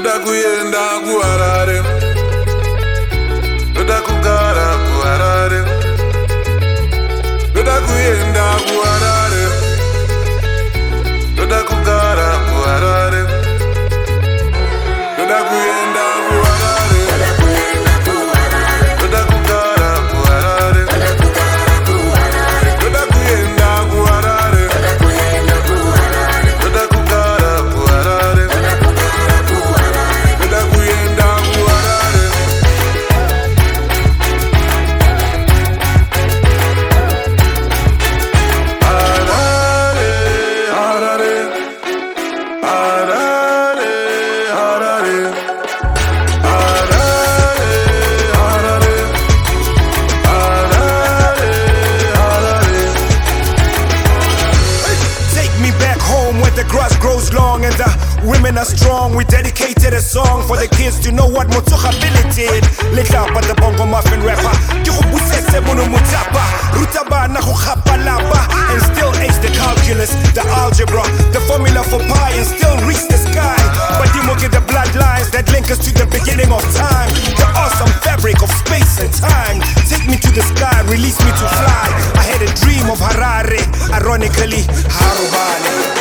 ndoda kuenda kuharare. Ndoda kugara kuharare. Ndoda kuenda kuharare Women are strong, we dedicated a song for the kids to know what Motsoka Billy did. Lick up at the Bongo Maffin rapper. Kirubusese Munumutapa, Rutaba Nahuhapalapa, and still ace the calculus, the algebra, the formula for pi, and still reach the sky. But you will get the bloodlines that link us to the beginning of time. The awesome fabric of space and time. Take me to the sky, release me to fly. I had a dream of Harare, ironically, Harubane.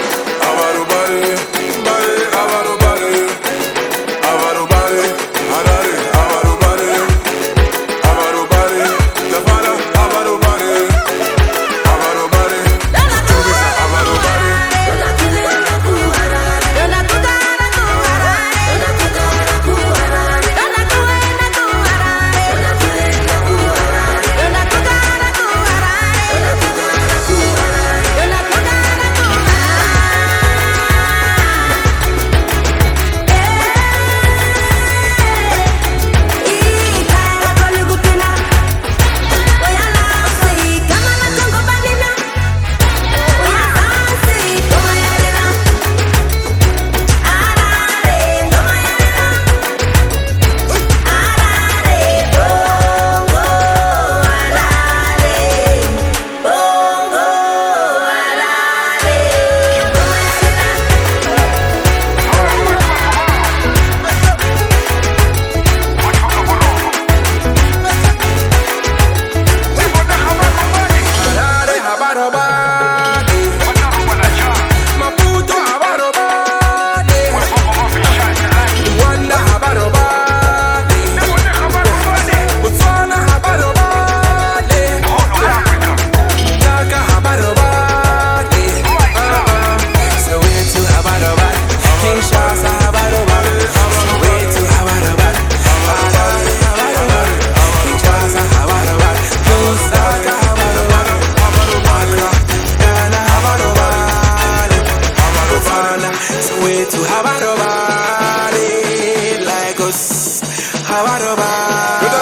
Lagos. Hawaroba.